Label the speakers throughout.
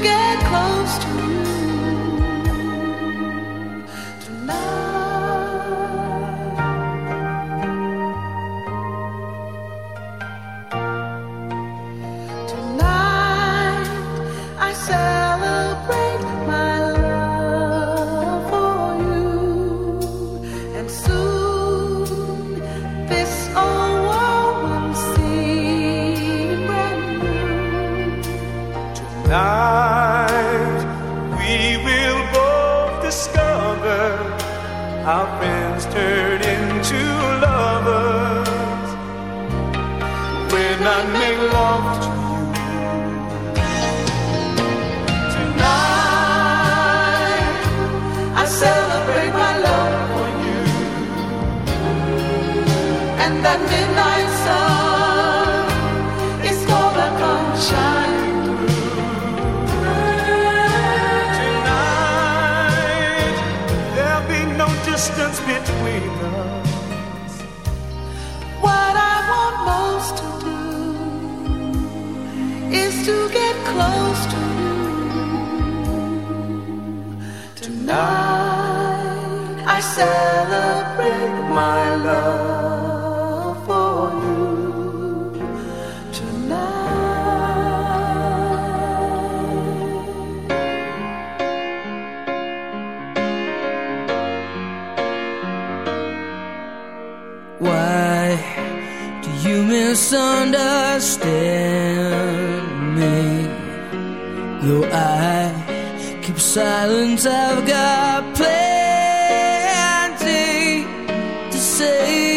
Speaker 1: get close to you.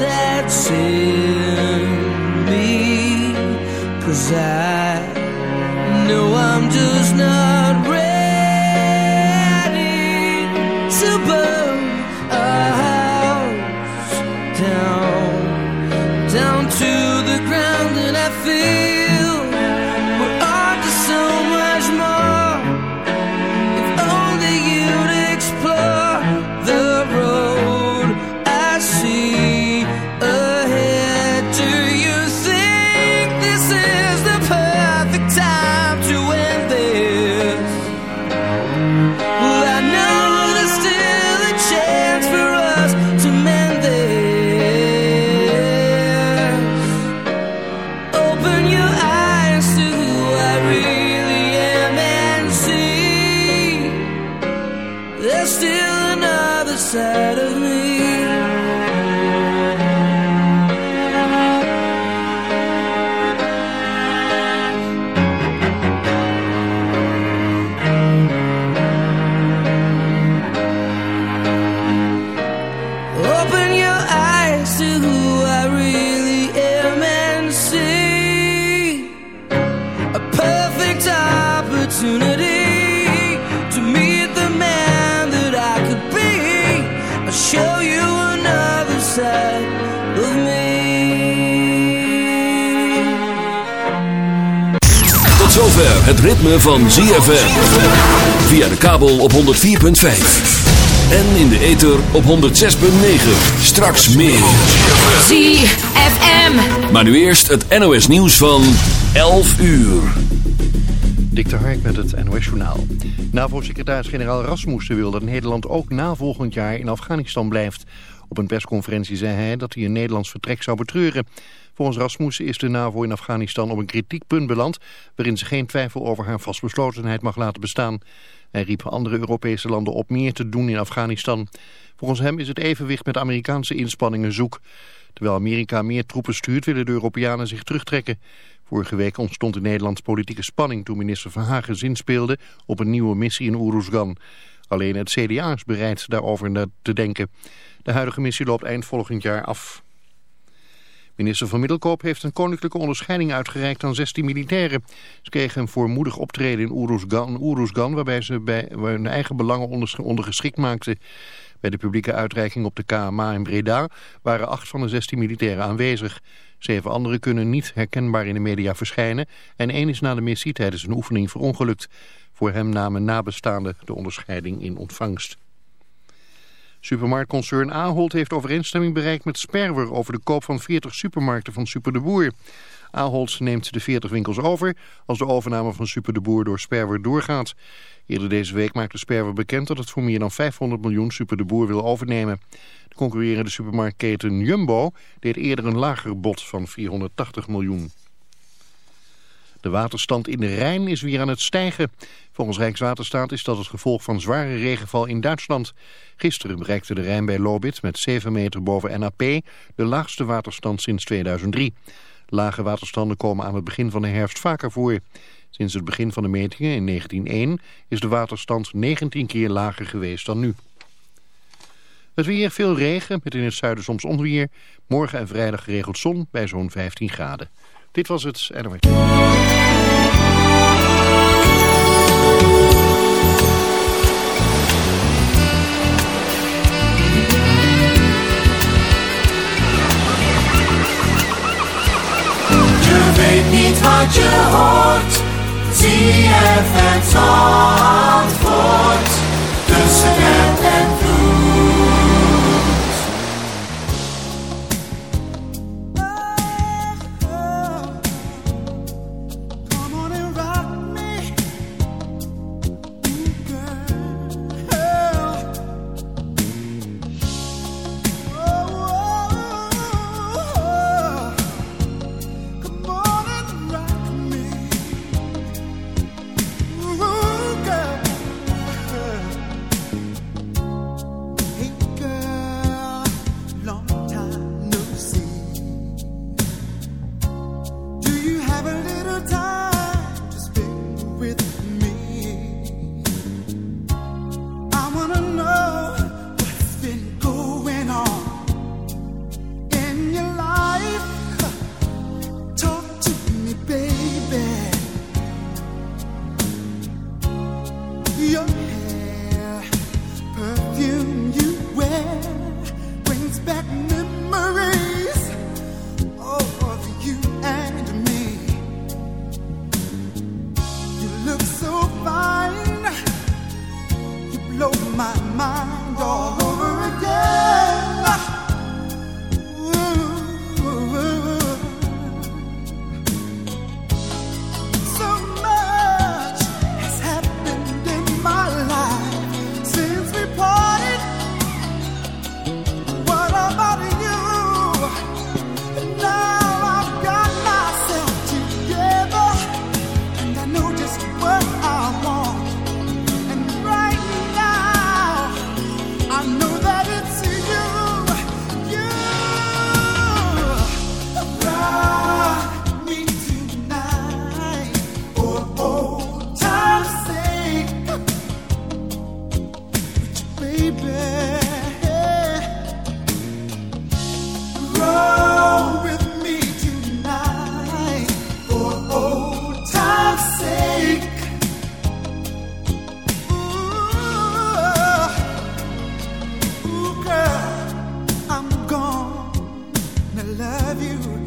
Speaker 2: that's in me, cause I
Speaker 3: said ritme van ZFM. Via de kabel op 104.5. En in de ether op 106.9. Straks meer.
Speaker 4: ZFM.
Speaker 3: Maar nu eerst het NOS nieuws van 11 uur.
Speaker 5: Dik de Hark met het NOS journaal. NAVO-secretaris-generaal Rasmussen wil dat Nederland ook na volgend jaar in Afghanistan blijft. Op een persconferentie zei hij dat hij een Nederlands vertrek zou betreuren. Volgens Rasmussen is de NAVO in Afghanistan op een kritiekpunt beland... waarin ze geen twijfel over haar vastbeslotenheid mag laten bestaan. Hij riep andere Europese landen op meer te doen in Afghanistan. Volgens hem is het evenwicht met Amerikaanse inspanningen zoek. Terwijl Amerika meer troepen stuurt, willen de Europeanen zich terugtrekken. Vorige week ontstond in Nederland politieke spanning toen minister Verhagen zin speelde op een nieuwe missie in Oeruzgan. Alleen het CDA is bereid daarover te denken. De huidige missie loopt eind volgend jaar af. Minister van Middelkoop heeft een koninklijke onderscheiding uitgereikt aan 16 militairen. Ze kregen een voormoedig optreden in Oeruzgan, waarbij ze bij hun eigen belangen ondergeschikt maakten. Bij de publieke uitreiking op de KMA in Breda waren acht van de 16 militairen aanwezig. Zeven anderen kunnen niet herkenbaar in de media verschijnen en één is na de missie tijdens een oefening verongelukt. Voor hem namen nabestaanden de onderscheiding in ontvangst. Supermarktconcern Ahold heeft overeenstemming bereikt met Sperwer over de koop van 40 supermarkten van Super de Boer. Ahold neemt de 40 winkels over als de overname van Super de Boer door Sperwer doorgaat. Eerder deze week maakte Sperwer bekend dat het voor meer dan 500 miljoen Super de Boer wil overnemen. De concurrerende supermarktketen Jumbo deed eerder een lager bod van 480 miljoen. De waterstand in de Rijn is weer aan het stijgen. Volgens Rijkswaterstaat is dat het gevolg van zware regenval in Duitsland. Gisteren bereikte de Rijn bij Lobit met 7 meter boven NAP de laagste waterstand sinds 2003. Lage waterstanden komen aan het begin van de herfst vaker voor. Sinds het begin van de metingen in 1901 is de waterstand 19 keer lager geweest dan nu. Het weer, veel regen, met in het zuiden soms onweer. Morgen en vrijdag geregeld zon bij zo'n 15 graden. Dit was het NOS.
Speaker 4: Je weet niet wat je hoort. ZFM Zandvoort. Tussen
Speaker 6: love you.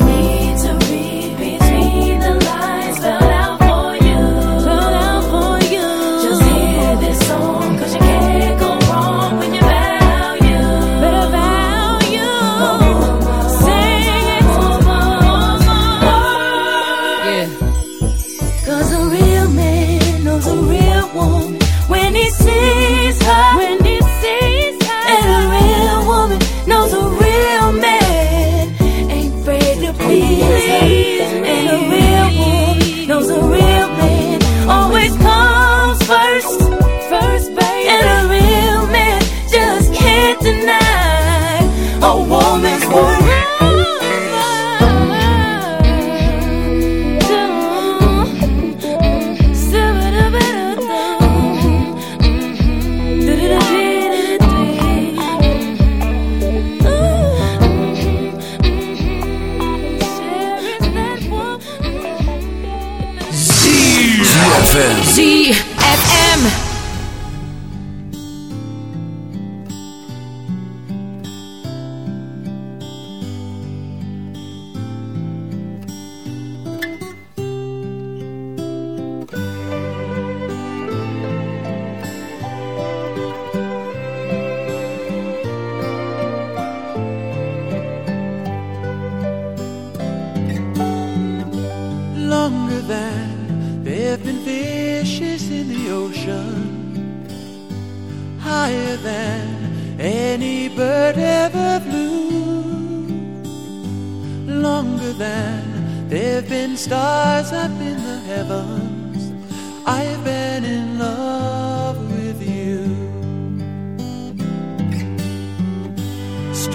Speaker 1: need to
Speaker 7: be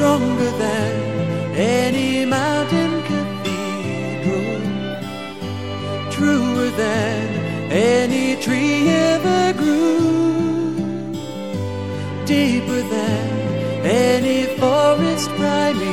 Speaker 7: stronger than any mountain cathedral, truer than any tree ever grew, deeper than any forest primeval.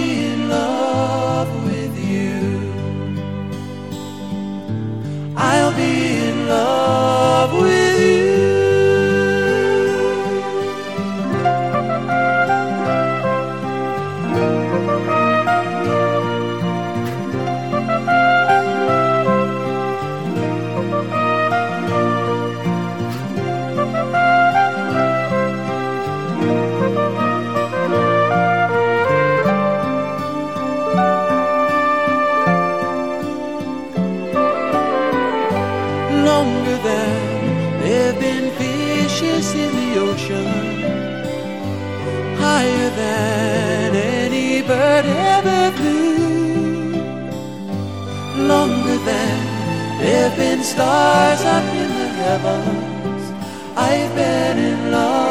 Speaker 7: than any bird ever flew, longer than there've been stars up in the heavens. I've been in love.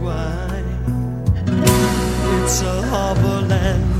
Speaker 8: why. It's a harbor land.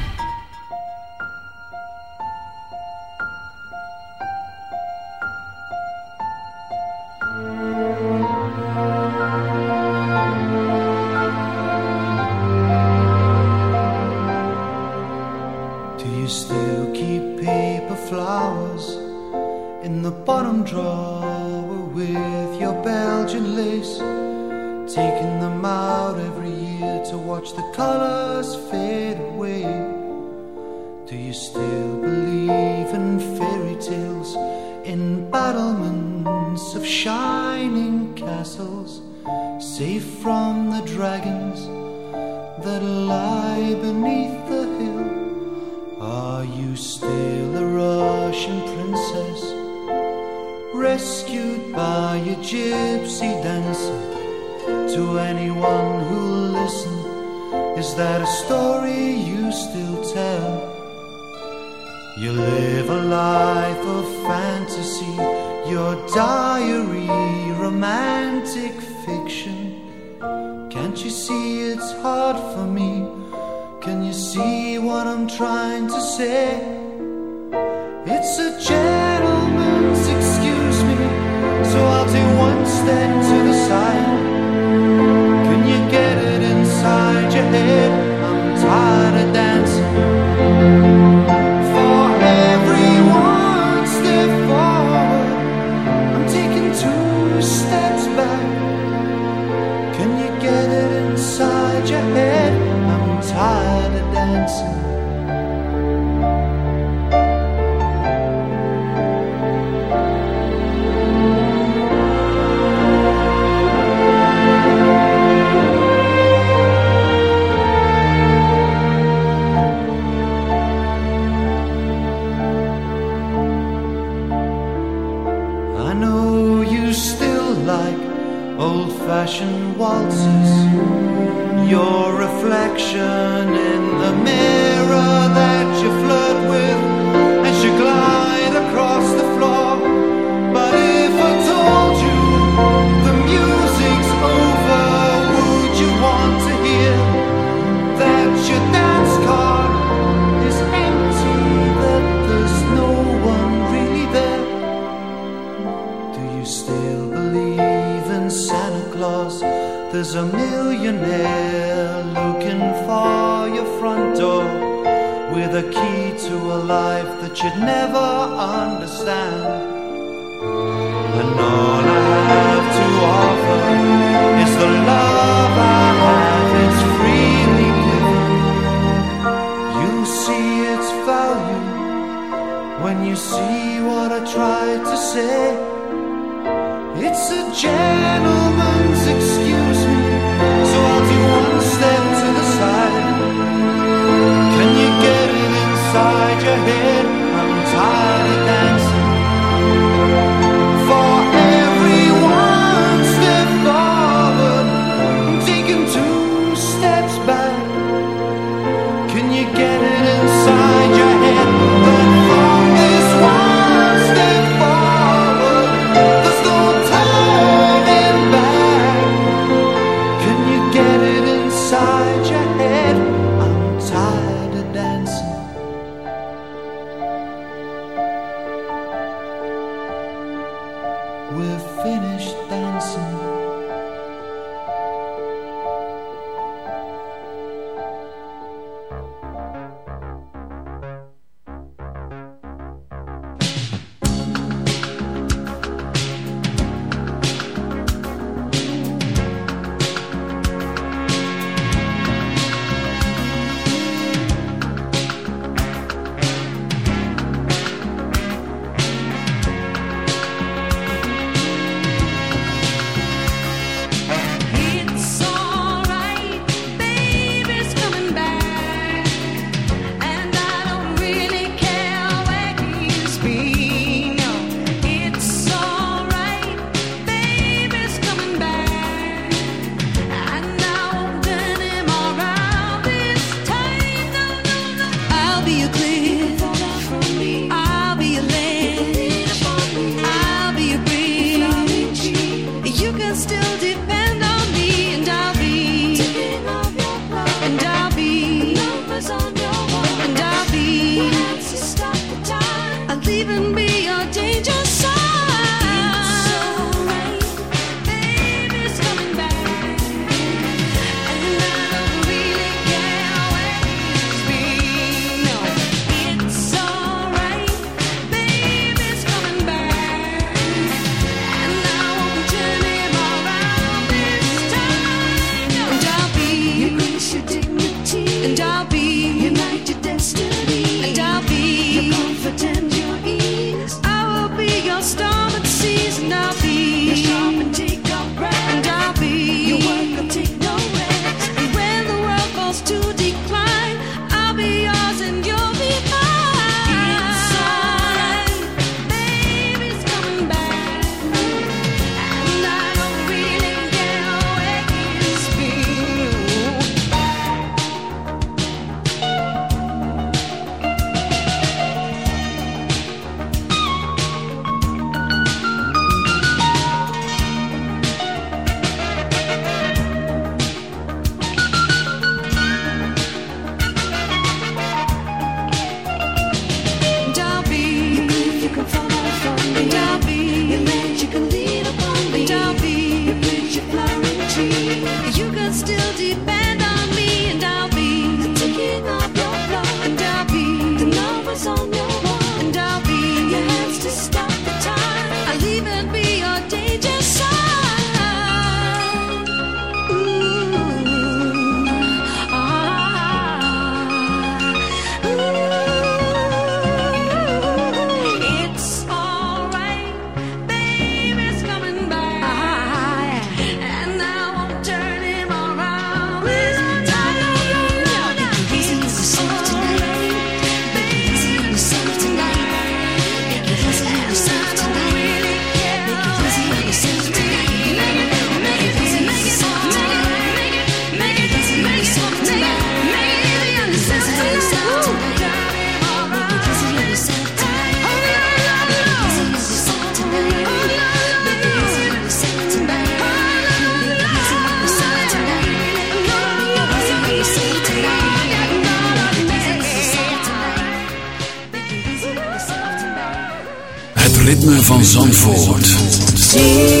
Speaker 9: dancing.
Speaker 3: On Zandvoort.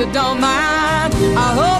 Speaker 10: you don't mind. I hope.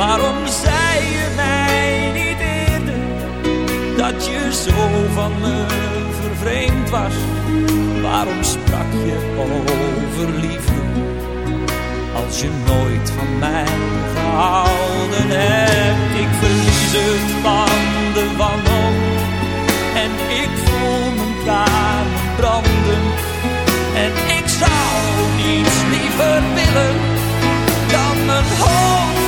Speaker 11: Waarom zei je mij niet eerder dat je zo van me vervreemd was? Waarom sprak je over liefde? Als je nooit van mij gehouden hebt, ik verlies het van de wanhoop. En ik voel mijn tranen branden. En ik zou niets liever willen dan mijn hoofd